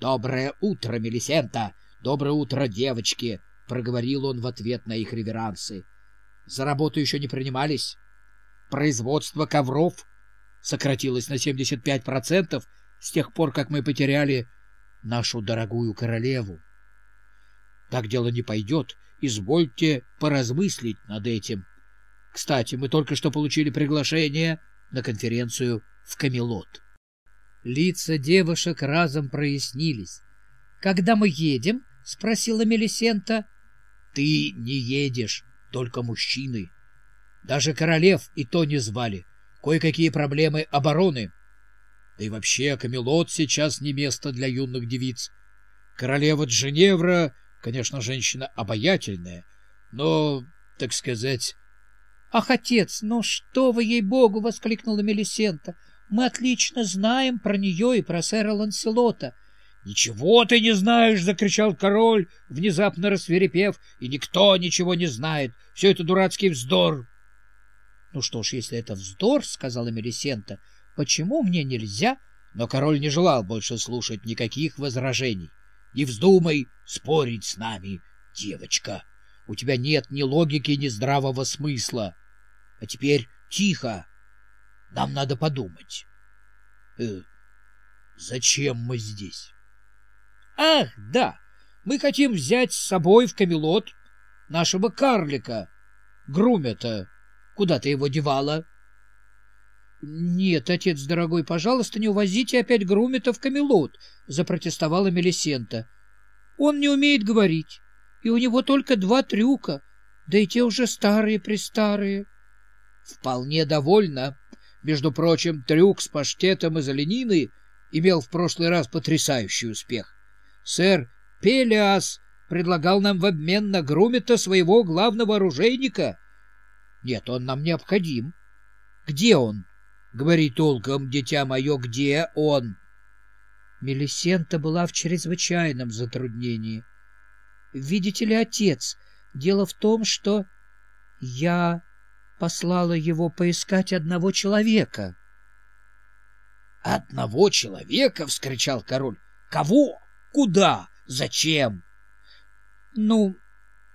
— Доброе утро, Мелисента! Доброе утро, девочки! — проговорил он в ответ на их реверансы. — За работу еще не принимались. Производство ковров сократилось на 75% с тех пор, как мы потеряли нашу дорогую королеву. Так дело не пойдет. Извольте поразмыслить над этим. Кстати, мы только что получили приглашение на конференцию в Камелот. Лица девушек разом прояснились. — Когда мы едем? — спросила Мелисента. — Ты не едешь, только мужчины. Даже королев и то не звали. Кое-какие проблемы обороны. Да и вообще, Камелот сейчас не место для юных девиц. Королева Дженевра, конечно, женщина обаятельная, но, так сказать... — Ах, отец, ну что вы, ей-богу! — воскликнула Мелисента. — Мы отлично знаем про нее и про сэра Ланселота. — Ничего ты не знаешь! — закричал король, внезапно рассверепев. — И никто ничего не знает. Все это дурацкий вздор. — Ну что ж, если это вздор, — сказала Мелисента, — почему мне нельзя? Но король не желал больше слушать никаких возражений. — Не вздумай спорить с нами, девочка. У тебя нет ни логики, ни здравого смысла. А теперь тихо. Нам надо подумать. Э, зачем мы здесь? Ах, да, мы хотим взять с собой в Камелот нашего карлика, Грумета. Куда ты его девала? Нет, отец дорогой, пожалуйста, не увозите опять Грумета в Камелот, запротестовала Мелисента. Он не умеет говорить, и у него только два трюка, да и те уже старые-престарые. Вполне довольно. Между прочим, трюк с паштетом из оленины имел в прошлый раз потрясающий успех. Сэр Пелиас предлагал нам в обмен на Грумета своего главного оружейника. Нет, он нам необходим. Где он? Говори толком, дитя мое, где он? Мелисента была в чрезвычайном затруднении. Видите ли, отец, дело в том, что я послала его поискать одного человека. — Одного человека? — вскричал король. — Кого? Куда? Зачем? — Ну,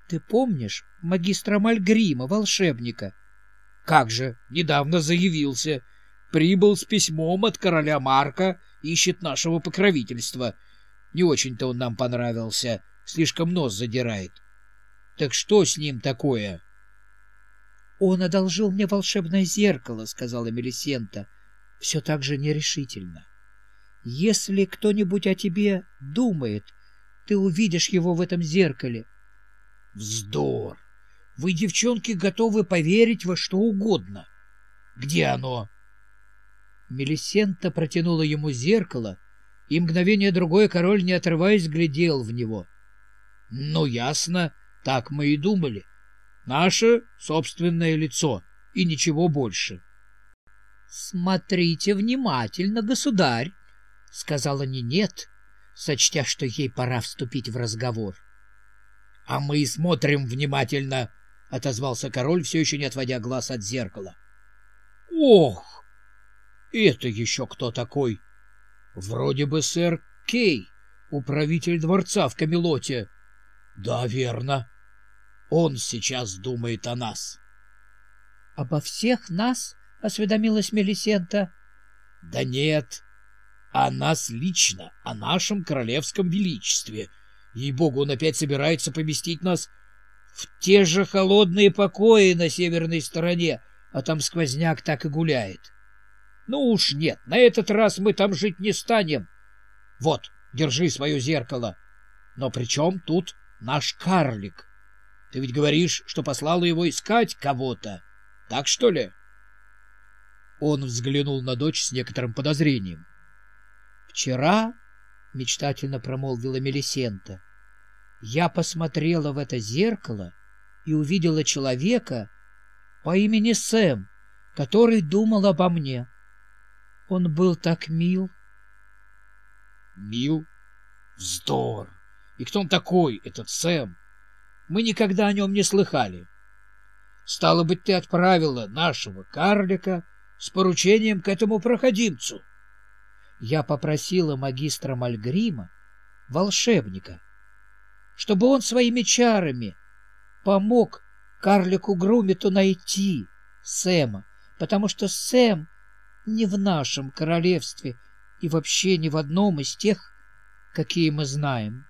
ты помнишь магистра Мальгрима, волшебника? — Как же, недавно заявился. Прибыл с письмом от короля Марка, ищет нашего покровительства. Не очень-то он нам понравился, слишком нос задирает. Так что с ним такое? — «Он одолжил мне волшебное зеркало», — сказала Мелисента, все так же нерешительно. «Если кто-нибудь о тебе думает, ты увидишь его в этом зеркале». «Вздор! Вы, девчонки, готовы поверить во что угодно. Где оно?» Мелисента протянула ему зеркало, и мгновение другое король, не отрываясь, глядел в него. «Ну, ясно, так мы и думали». Наше собственное лицо и ничего больше. — Смотрите внимательно, государь, — сказала Нинет, сочтя, что ей пора вступить в разговор. — А мы смотрим внимательно, — отозвался король, все еще не отводя глаз от зеркала. — Ох! Это еще кто такой? Вроде бы сэр Кей, управитель дворца в Камелоте. — Да, верно. — он сейчас думает о нас. — Обо всех нас? — осведомилась Мелисента. — Да нет, о нас лично, о нашем королевском величестве. Ей-богу, он опять собирается поместить нас в те же холодные покои на северной стороне, а там сквозняк так и гуляет. Ну уж нет, на этот раз мы там жить не станем. Вот, держи свое зеркало. Но при чем тут наш карлик? — ты ведь говоришь, что послала его искать кого-то. Так что ли? Он взглянул на дочь с некоторым подозрением. «Вчера, — мечтательно промолвила Мелисента, — я посмотрела в это зеркало и увидела человека по имени Сэм, который думал обо мне. Он был так мил. Мил? Вздор! И кто он такой, этот Сэм? Мы никогда о нем не слыхали. Стало быть, ты отправила нашего карлика с поручением к этому проходимцу. Я попросила магистра Мальгрима волшебника, чтобы он своими чарами помог карлику Грумиту найти Сэма, потому что Сэм не в нашем королевстве и вообще ни в одном из тех, какие мы знаем.